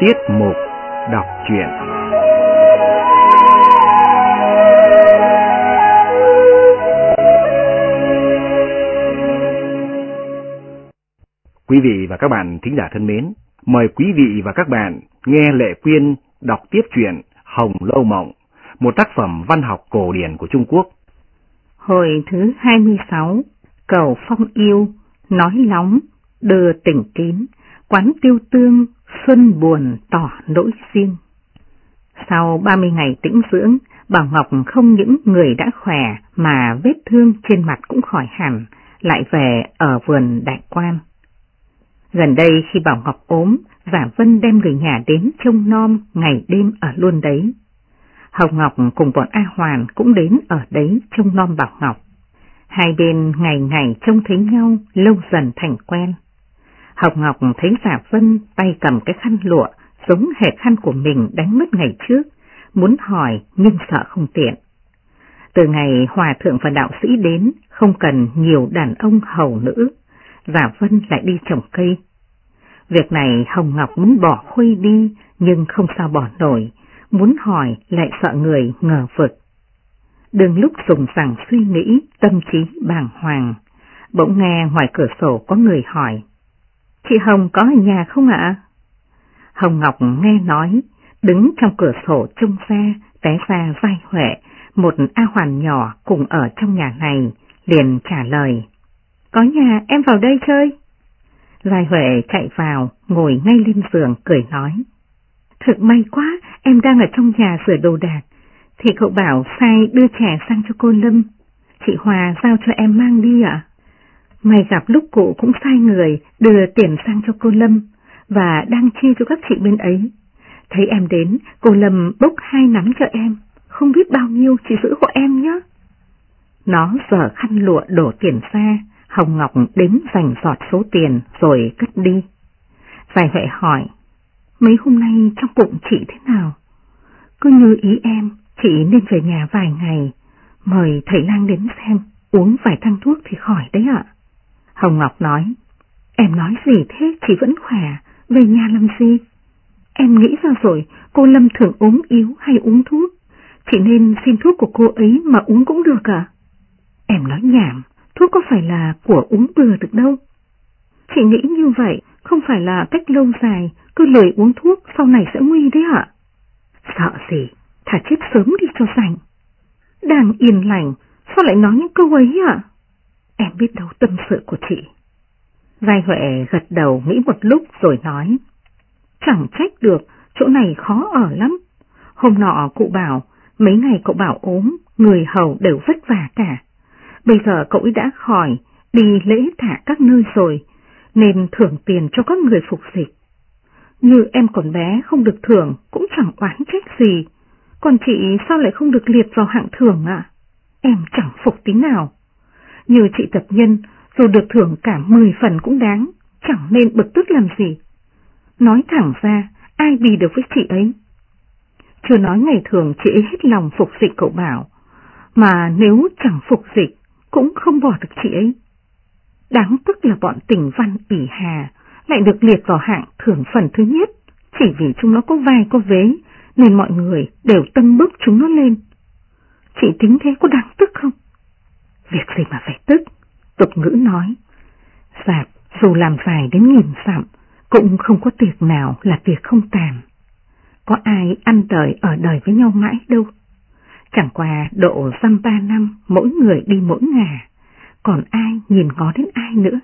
Tiết mục đọc truyện Quý vị và các bạn thính giả thân mến, mời quý vị và các bạn nghe Lệ Quyên đọc tiếp truyện Hồng Lâu Mộng, một tác phẩm văn học cổ điển của Trung Quốc. Hồi thứ 26, Cầu Phong Yêu, Nói Lóng, Đưa Tỉnh Kín, Quán Tiêu Tương, Xuân Buồn tỏ nỗi riêng. Sau 30 ngày tĩnh dưỡng, Bảo Ngọc không những người đã khỏe mà vết thương trên mặt cũng khỏi hẳn, lại về ở vườn đại quan. Gần đây khi Bảo Ngọc ốm, Giả Vân đem người nhà đến trông nom ngày đêm ở luôn đấy. Hồng Ngọc cùng bọn A Hoàn cũng đến ở đấy trông nom Bảo Ngọc. Hai bên ngày ngày trông thấy nhau lâu dần thành quen. Hồng Ngọc thấy Giả Vân tay cầm cái khăn lụa giống hệt khăn của mình đánh mất ngày trước, muốn hỏi nhưng sợ không tiện. Từ ngày hòa thượng và đạo sĩ đến, không cần nhiều đàn ông hầu nữ, Giả Vân lại đi trồng cây. Việc này Hồng Ngọc muốn bỏ khuây đi nhưng không sao bỏ nổi, muốn hỏi lại sợ người ngờ vực. Đừng lúc dùng rằng suy nghĩ, tâm trí bàng hoàng, bỗng nghe ngoài cửa sổ có người hỏi. Chị Hồng có ở nhà không ạ? Hồng Ngọc nghe nói, đứng trong cửa sổ trông xa, té ra vai Huệ, một A Hoàn nhỏ cùng ở trong nhà này, liền trả lời. Có nhà, em vào đây chơi. Lai Huệ chạy vào, ngồi ngay lên giường, cười nói. Thực may quá, em đang ở trong nhà sửa đồ đạc, thì cậu bảo sai đưa trẻ sang cho cô Lâm. Chị Hòa giao cho em mang đi ạ. May gặp lúc cụ cũng sai người đưa tiền sang cho cô Lâm và đang chi cho các chị bên ấy. Thấy em đến, cô Lâm bốc hai nắm cho em, không biết bao nhiêu chị giữ hộ em nhé. Nó giờ khăn lụa đổ tiền ra, Hồng Ngọc đếm dành giọt số tiền rồi cất đi. Giải huệ hỏi, mấy hôm nay trong bụng chị thế nào? Cứ như ý em, chị nên về nhà vài ngày, mời thầy lang đến xem, uống vài thang thuốc thì khỏi đấy ạ. Hồng Ngọc nói, em nói gì thế chị vẫn khỏe, về nhà làm gì? Em nghĩ ra rồi, cô Lâm thường ốm yếu hay uống thuốc, chị nên xin thuốc của cô ấy mà uống cũng được à? Em nói nhảm, thuốc có phải là của uống bừa được đâu. Chị nghĩ như vậy không phải là cách lâu dài, cứ lời uống thuốc sau này sẽ nguy đấy ạ. Sợ gì, thả chết sớm đi cho rảnh. Đang yên lành, sao lại nói những câu ấy ạ? Em biết đâu tâm sự của chị. Giai Huệ gật đầu nghĩ một lúc rồi nói. Chẳng trách được, chỗ này khó ở lắm. Hôm nọ cụ bảo, mấy ngày cậu bảo ốm, người hầu đều vất vả cả. Bây giờ cậu ấy đã khỏi, đi lễ thả các nơi rồi, nên thưởng tiền cho các người phục dịch. Như em còn bé không được thưởng cũng chẳng oán trách gì, còn chị sao lại không được liệt vào hạng thưởng ạ? Em chẳng phục tí nào. Như chị tập nhân, dù được thưởng cả 10 phần cũng đáng, chẳng nên bực tức làm gì. Nói thẳng ra, ai bì được với chị ấy? Chưa nói ngày thường chị ấy hết lòng phục dịch cậu bảo, mà nếu chẳng phục dịch, cũng không bỏ được chị ấy. Đáng tức là bọn tình văn ỉ hà lại được liệt vào hạng thưởng phần thứ nhất, chỉ vì chúng nó có vai có vế, nên mọi người đều tân bức chúng nó lên. Chị tính thế có đáng tức không? Việc gì mà phải tức? Tục ngữ nói. Sạp dù làm dài đến nghìn sạm cũng không có tiệc nào là tiệc không tàn. Có ai ăn đời ở đời với nhau mãi đâu. Chẳng qua độ dăm ba năm mỗi người đi mỗi ngả, còn ai nhìn ngó đến ai nữa.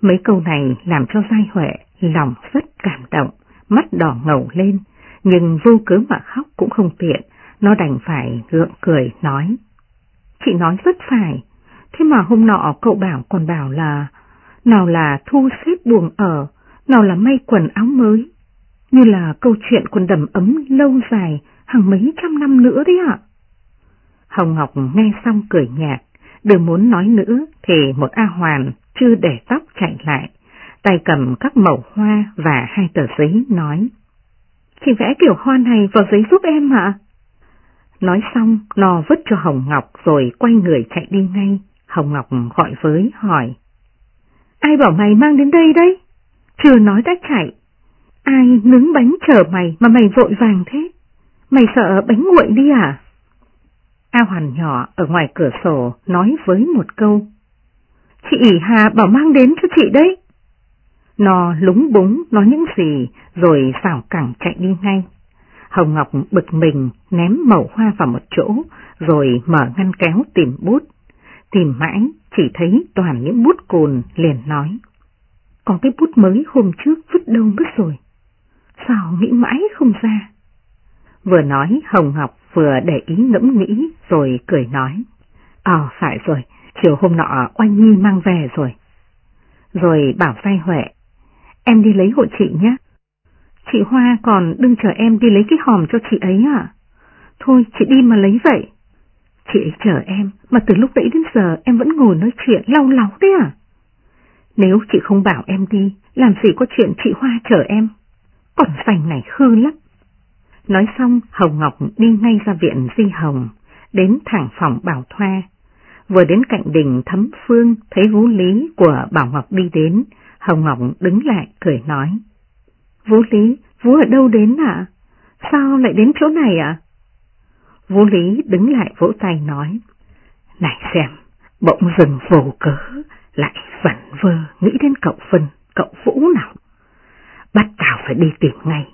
Mấy câu này làm cho Giai Huệ lòng rất cảm động, mắt đỏ ngầu lên, nhưng vô cớ mà khóc cũng không tiện, nó đành phải gượng cười nói. Chị nói rất phải, thế mà hôm nọ cậu bảo còn bảo là, nào là thu xếp buồng ở, nào là may quần áo mới, như là câu chuyện quần đầm ấm lâu dài hàng mấy trăm năm nữa đấy ạ. Hồng Ngọc nghe xong cười nhạt, đừng muốn nói nữa thì một A Hoàn chưa để tóc chạy lại, tay cầm các mẩu hoa và hai tờ giấy nói. Chị vẽ kiểu hoa này vào giấy giúp em ạ. Nói xong, nó vứt cho Hồng Ngọc rồi quay người chạy đi ngay. Hồng Ngọc gọi với hỏi. Ai bảo mày mang đến đây đấy? Chưa nói đã chạy. Ai nướng bánh chờ mày mà mày vội vàng thế? Mày sợ bánh nguội đi à? A Hoàn nhỏ ở ngoài cửa sổ nói với một câu. Chị ỉ Hà bảo mang đến cho chị đấy. Nó lúng búng nói những gì rồi xảo cẳng chạy đi ngay. Hồng Ngọc bực mình ném mẩu hoa vào một chỗ rồi mở ngăn kéo tìm bút. Tìm mãi chỉ thấy toàn những bút cồn liền nói. Có cái bút mới hôm trước vứt đâu mất rồi. Sao nghĩ mãi không ra? Vừa nói Hồng Ngọc vừa để ý ngẫm nghĩ rồi cười nói. Ờ phải rồi, chiều hôm nọ Oanh Nhi mang về rồi. Rồi bảo say Huệ, em đi lấy hộ chị nhé. Chị Hoa còn đừng chờ em đi lấy cái hòm cho chị ấy à? Thôi chị đi mà lấy vậy. Chị ấy chờ em, mà từ lúc nãy đến giờ em vẫn ngồi nói chuyện lau láo đấy à? Nếu chị không bảo em đi, làm gì có chuyện chị Hoa chờ em? Còn sành này hư lắm. Nói xong, Hồng Ngọc đi ngay ra viện Di Hồng, đến thẳng phòng Bảo Thoa. Vừa đến cạnh đình thấm phương, thấy Vũ Lý của Bảo Ngọc đi đến, Hồng Ngọc đứng lại cười nói. Vũ Lý, Vũ ở đâu đến ạ? Sao lại đến chỗ này ạ? Vũ Lý đứng lại vỗ tay nói. Này xem, bỗng dừng vô cớ, lại vẩn vơ nghĩ đến cậu Vân, cậu Vũ nào. Bắt tao phải đi tìm ngay.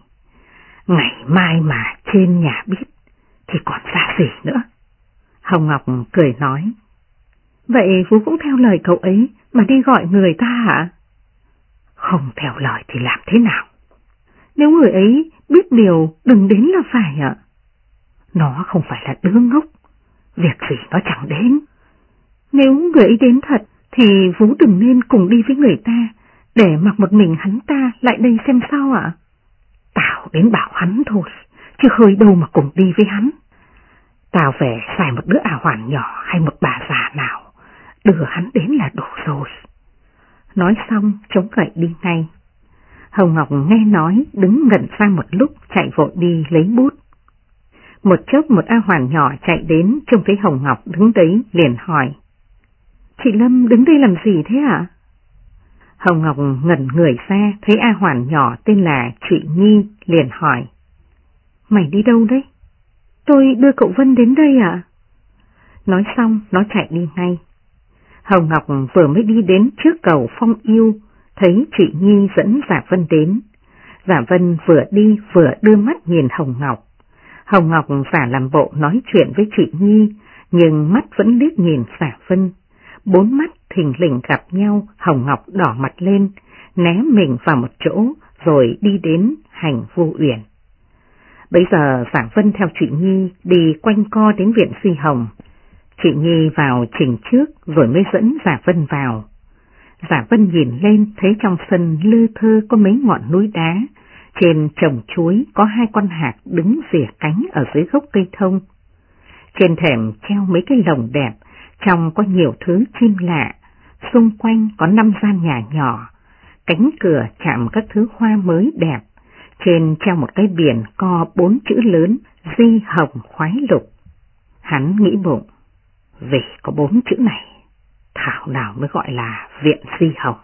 Ngày mai mà trên nhà biết, thì còn ra gì nữa. Hồng Ngọc cười nói. Vậy Vũ cũng theo lời cậu ấy mà đi gọi người ta hả? Không theo lời thì làm thế nào? Nếu người ấy biết điều đừng đến là phải ạ. Nó không phải là đứa ngốc, việc gì nó chẳng đến. Nếu người ấy đến thật thì Vũ đừng nên cùng đi với người ta, để mặc một mình hắn ta lại đây xem sao ạ. Tao đến bảo hắn thôi, chứ hơi đâu mà cùng đi với hắn. Tao về xài một đứa à hoàn nhỏ hay một bà già nào, đưa hắn đến là đủ rồi. Nói xong chống gậy đi ngay. Hồng Ngọc nghe nói đứng ngẩn sang một lúc chạy vội đi lấy bút. Một chốc một A Hoàn nhỏ chạy đến trông thấy Hồng Ngọc đứng đấy liền hỏi. Chị Lâm đứng đây làm gì thế ạ? Hồng Ngọc ngẩn người ra thấy A Hoàn nhỏ tên là Chị Nhi liền hỏi. Mày đi đâu đấy? Tôi đưa cậu Vân đến đây ạ. Nói xong nó chạy đi ngay. Hồng Ngọc vừa mới đi đến trước cầu Phong Yêu, thấy chị Nhi dẫn Giả Vân đến. Giả Vân vừa đi vừa đưa mắt nhìn Hồng Ngọc. Hồng Ngọc giả làm bộ nói chuyện với chị Nhi, nhưng mắt vẫn liếc nhìn Giả Vân. Bốn mắt thình lình gặp nhau, Hồng Ngọc đỏ mặt lên, né mình vào một chỗ, rồi đi đến hành vô uyển. Bây giờ Giả Vân theo chị Nhi đi quanh co đến viện Si Hồng. Chị Nhi vào trình trước rồi mới dẫn Giả Vân vào. Giả Vân nhìn lên thấy trong sân lư thơ có mấy ngọn núi đá, trên trồng chuối có hai con hạc đứng rỉa cánh ở dưới gốc cây thông. Trên thềm treo mấy cái lồng đẹp, trong có nhiều thứ chim lạ, xung quanh có năm gian nhà nhỏ, cánh cửa chạm các thứ hoa mới đẹp, trên treo một cái biển co bốn chữ lớn di hồng khoái lục. Hắn nghĩ bụng, vì có bốn chữ này, thảo nào mới gọi là viện di hồng.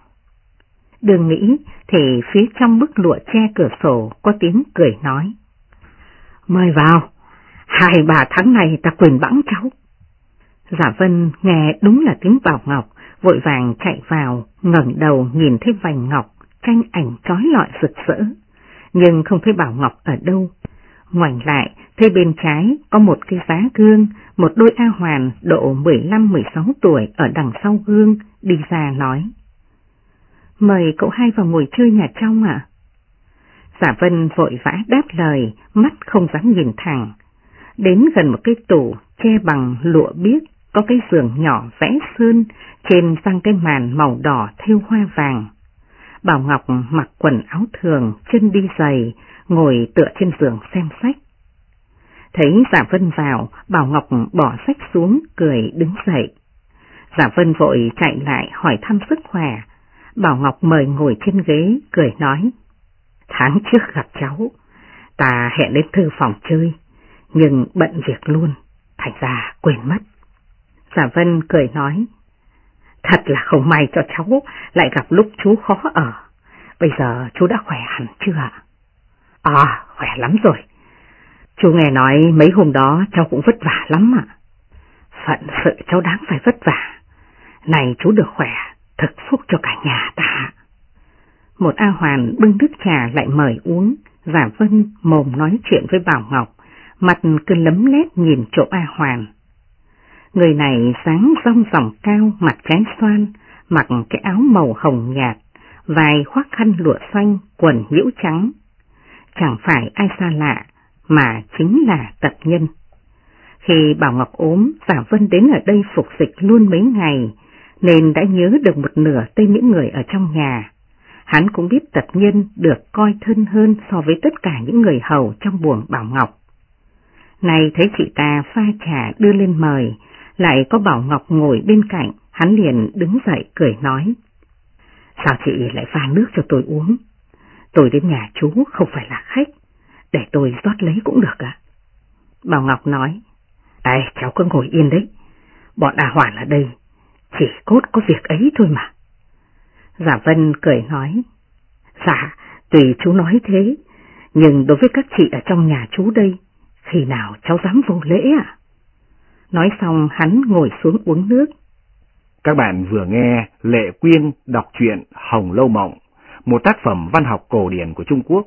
Đường nghĩ thì phía trong bức lụa che cửa sổ có tiếng cười nói. Mời vào, hai bà tháng này ta quyền bẵng cháu. Giả Vân nghe đúng là tiếng Bảo Ngọc, vội vàng chạy vào, ngẩng đầu nhìn thấy vành ngọc, tranh ảnh trói lọi rực rỡ, nhưng không thấy Bảo Ngọc ở đâu. Ngoảnh lại, thấy bên trái có một cái giá gương, một đôi A Hoàn độ 15-16 tuổi ở đằng sau gương, đi ra nói. Mời cậu hai vào ngồi chơi nhà trong ạ. Giả Vân vội vã đáp lời, mắt không dám nhìn thẳng. Đến gần một cái tủ che bằng lụa biếc, có cái giường nhỏ vẽ sơn, trên răng cái màn màu đỏ thêu hoa vàng. Bảo Ngọc mặc quần áo thường, chân đi giày, ngồi tựa trên giường xem sách. Thấy Giả Vân vào, Bảo Ngọc bỏ sách xuống, cười đứng dậy. Giả Vân vội chạy lại hỏi thăm sức khỏe. Bảo Ngọc mời ngồi trên ghế, cười nói. Tháng trước gặp cháu, ta hẹn đến thư phòng chơi, nhưng bận việc luôn, thành ra quên mất. Giả Vân cười nói. Thật là không may cho cháu lại gặp lúc chú khó ở. Bây giờ chú đã khỏe hẳn chưa ạ? À, khỏe lắm rồi. Chú nghe nói mấy hôm đó cháu cũng vất vả lắm ạ. Phận sự cháu đáng phải vất vả. Này chú được khỏe, thật phúc cho cả nhà ta. Một A Hoàn bưng nước trà lại mời uống, giả vân mồm nói chuyện với Bảo Ngọc, mặt cứ lấm lét nhìn chỗ A Hoàn. Người này sáng rong ròng cao, mặt trái xoan, mặc cái áo màu hồng nhạt, vài khoác khăn lụa xanh, quần nhiễu trắng. Chẳng phải ai xa lạ, mà chính là tập nhân. Khi Bảo Ngọc ốm, Giả Vân đến ở đây phục dịch luôn mấy ngày, nên đã nhớ được một nửa tên những người ở trong nhà. Hắn cũng biết tập nhân được coi thân hơn so với tất cả những người hầu trong buồng Bảo Ngọc. Này thấy chị ta pha trà đưa lên mời, lại có Bảo Ngọc ngồi bên cạnh, hắn liền đứng dậy cười nói. Sao chị lại pha nước cho tôi uống? Tôi đến nhà chú không phải là khách, để tôi rót lấy cũng được ạ. Bảo Ngọc nói, Ê, cháu cứ ngồi yên đấy, bọn A Hoàn ở đây, chỉ cốt có việc ấy thôi mà. Giả Vân cười nói, Dạ, tùy chú nói thế, nhưng đối với các chị ở trong nhà chú đây, khi nào cháu dám vô lễ à? Nói xong hắn ngồi xuống uống nước. Các bạn vừa nghe Lệ Quyên đọc truyện Hồng Lâu Mộng, một tác phẩm văn học cổ điển của Trung Quốc.